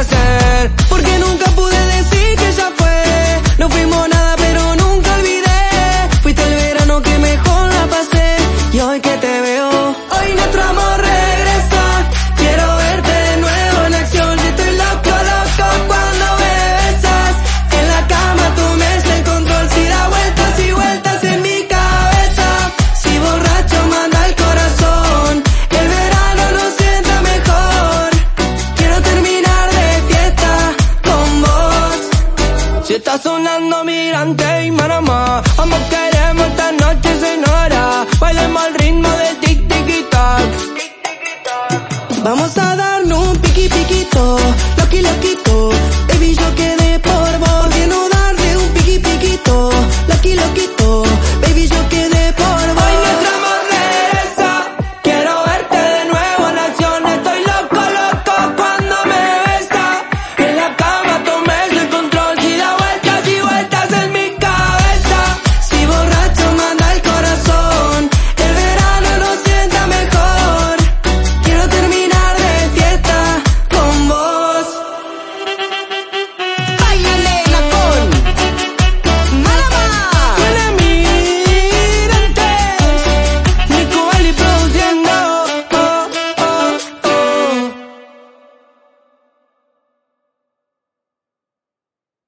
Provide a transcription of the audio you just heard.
casa sonando mirante y manama. Ambos queremos esta noche, señora. Bailemos al ritmo del tic tic tac. Vamos a darnos un piqui piquito, loqui loquito.